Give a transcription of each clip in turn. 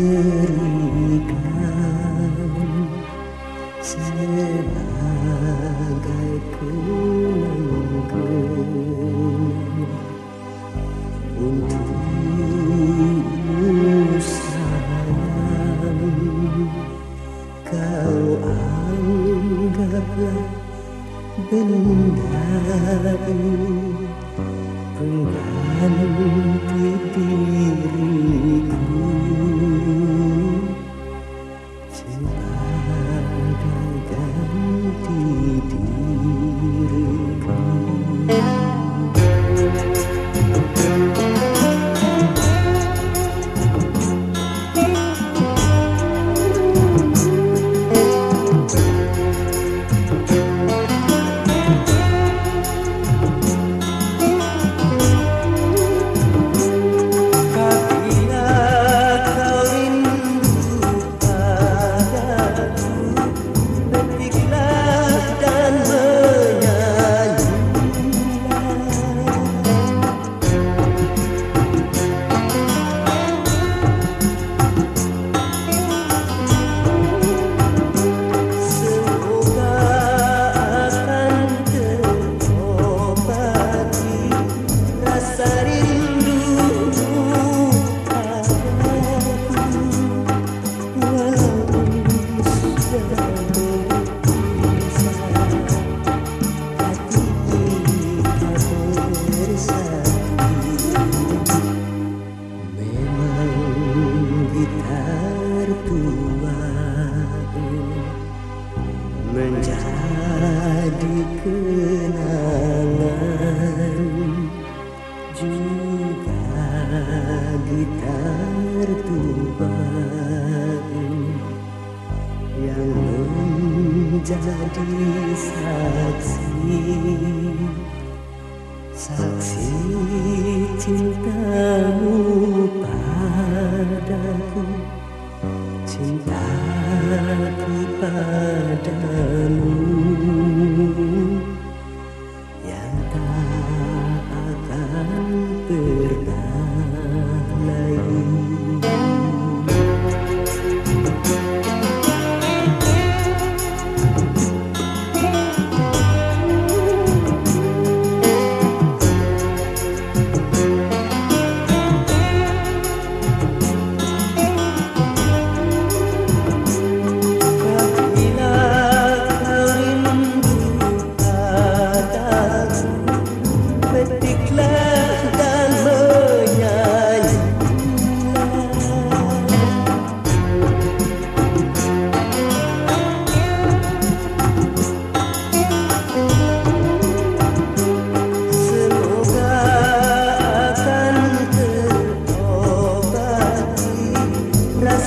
serikan sebagai penanggung untuk sayang kau anggaplah benda pengganti diriku kenangan Juga gitar tuban Yang menjadi saksi Saksi cintamu padaku Cintaku padamu.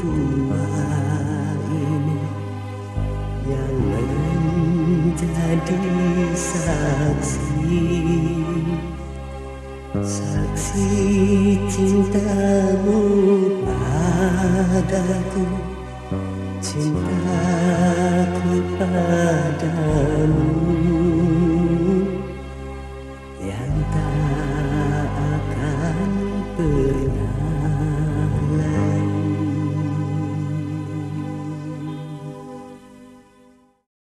tua ini yang menjadi saksi saksi cintamu padaku cintaku padamu yang tak akan pernah